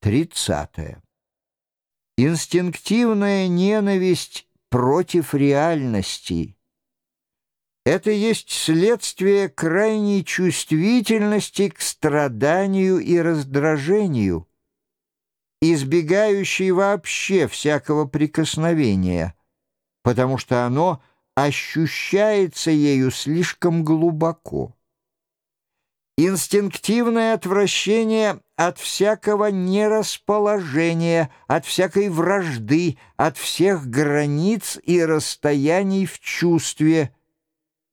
30. Инстинктивная ненависть против реальности. Это есть следствие крайней чувствительности к страданию и раздражению, избегающей вообще всякого прикосновения, потому что оно ощущается ею слишком глубоко. Инстинктивное отвращение от всякого нерасположения, от всякой вражды, от всех границ и расстояний в чувстве,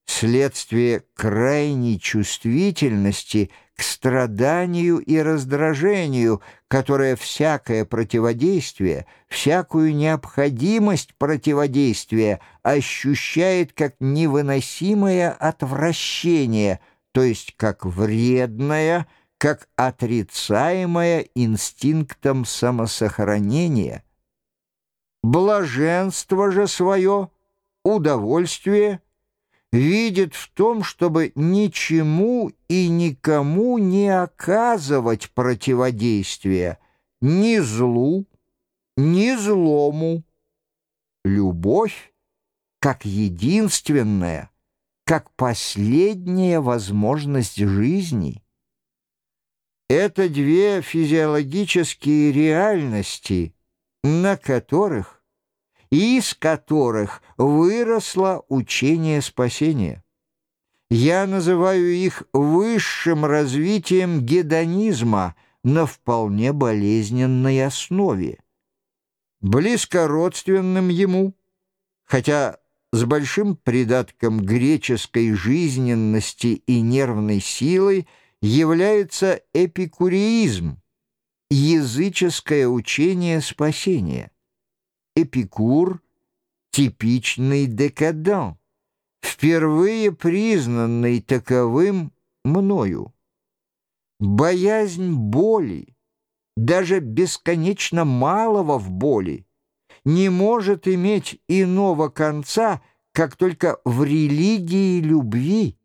следствие крайней чувствительности к страданию и раздражению, которое всякое противодействие, всякую необходимость противодействия ощущает как невыносимое отвращение – то есть как вредное, как отрицаемое инстинктом самосохранения. Блаженство же свое, удовольствие видит в том, чтобы ничему и никому не оказывать противодействия ни злу, ни злому. Любовь, как единственная – как последняя возможность жизни. Это две физиологические реальности, на которых и из которых выросло учение спасения. Я называю их высшим развитием гедонизма на вполне болезненной основе. Близкородственным ему, хотя с большим придатком греческой жизненности и нервной силы является эпикуреизм, языческое учение спасения. Эпикур — типичный декадан, впервые признанный таковым мною. Боязнь боли, даже бесконечно малого в боли, не может иметь иного конца, как только в религии любви,